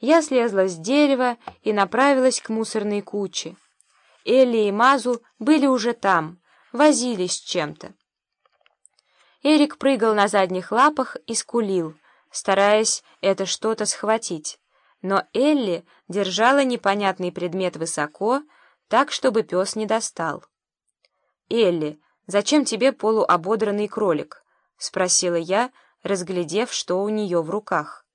Я слезла с дерева и направилась к мусорной куче. Элли и Мазу были уже там, возились с чем-то. Эрик прыгал на задних лапах и скулил, стараясь это что-то схватить. Но Элли держала непонятный предмет высоко, так, чтобы пес не достал. «Элли, зачем тебе полуободранный кролик?» — спросила я, разглядев, что у нее в руках.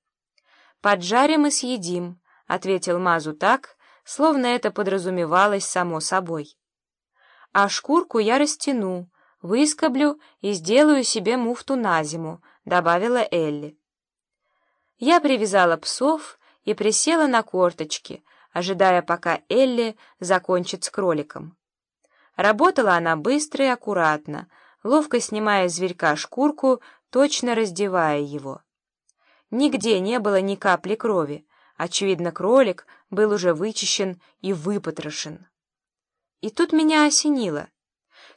«Поджарим и съедим», — ответил Мазу так, словно это подразумевалось само собой. «А шкурку я растяну, выскоблю и сделаю себе муфту на зиму», — добавила Элли. Я привязала псов и присела на корточки, ожидая, пока Элли закончит с кроликом. Работала она быстро и аккуратно, ловко снимая зверька шкурку, точно раздевая его. Нигде не было ни капли крови. Очевидно, кролик был уже вычищен и выпотрошен. И тут меня осенило.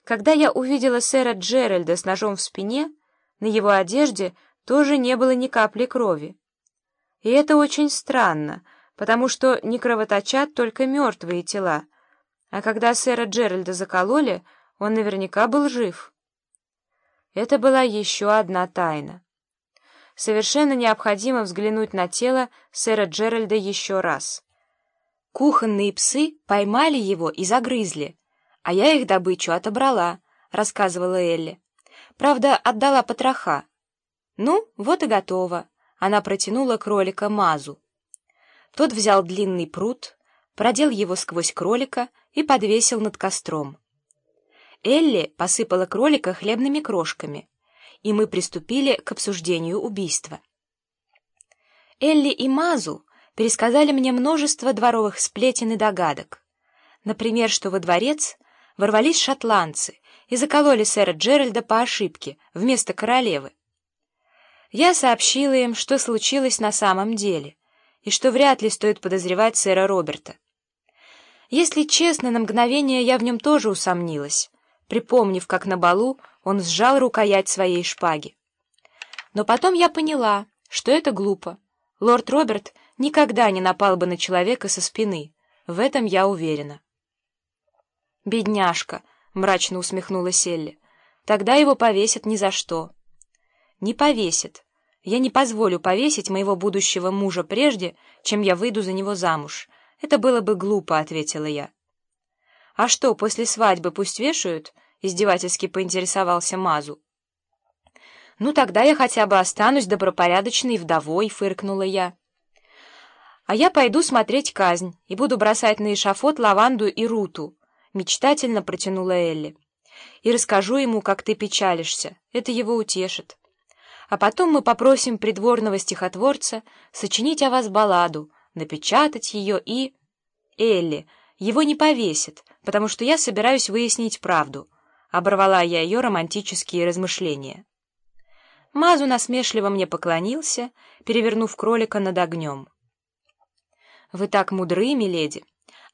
Когда я увидела сэра Джеральда с ножом в спине, на его одежде тоже не было ни капли крови. И это очень странно, потому что не кровоточат только мертвые тела, а когда сэра Джеральда закололи, он наверняка был жив. Это была еще одна тайна. Совершенно необходимо взглянуть на тело сэра Джеральда еще раз. Кухонные псы поймали его и загрызли, а я их добычу отобрала, — рассказывала Элли. Правда, отдала потроха. Ну, вот и готово. Она протянула кролика Мазу. Тот взял длинный пруд, продел его сквозь кролика и подвесил над костром. Элли посыпала кролика хлебными крошками, и мы приступили к обсуждению убийства. Элли и Мазу пересказали мне множество дворовых сплетен и догадок. Например, что во дворец ворвались шотландцы и закололи сэра Джеральда по ошибке вместо королевы. Я сообщила им, что случилось на самом деле, и что вряд ли стоит подозревать сэра Роберта. Если честно, на мгновение я в нем тоже усомнилась, припомнив, как на балу он сжал рукоять своей шпаги. Но потом я поняла, что это глупо. Лорд Роберт никогда не напал бы на человека со спины, в этом я уверена. «Бедняжка!» — мрачно усмехнулась Элли. «Тогда его повесят ни за что». «Не повесят. Я не позволю повесить моего будущего мужа прежде, чем я выйду за него замуж. Это было бы глупо», — ответила я. «А что, после свадьбы пусть вешают?» — издевательски поинтересовался Мазу. «Ну, тогда я хотя бы останусь добропорядочной вдовой», — фыркнула я. «А я пойду смотреть казнь и буду бросать на эшафот лаванду и руту», — мечтательно протянула Элли. «И расскажу ему, как ты печалишься. Это его утешит. А потом мы попросим придворного стихотворца сочинить о вас балладу, напечатать ее и...» «Элли, его не повесят, потому что я собираюсь выяснить правду». Оборвала я ее романтические размышления. Мазу насмешливо мне поклонился, перевернув кролика над огнем. «Вы так мудры, миледи.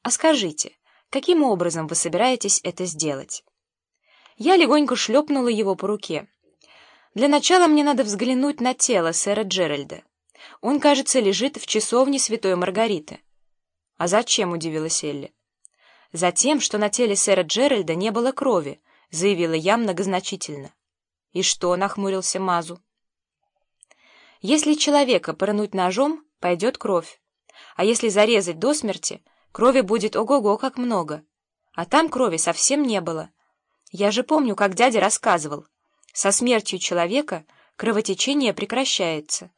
А скажите, каким образом вы собираетесь это сделать?» Я легонько шлепнула его по руке. «Для начала мне надо взглянуть на тело сэра Джеральда. Он, кажется, лежит в часовне Святой Маргариты». «А зачем?» — удивилась Элли. «Затем, что на теле сэра Джеральда не было крови», — заявила я многозначительно. «И что?» — нахмурился Мазу. «Если человека пырнуть ножом, пойдет кровь. А если зарезать до смерти, крови будет ого-го как много. А там крови совсем не было. Я же помню, как дядя рассказывал. Со смертью человека кровотечение прекращается».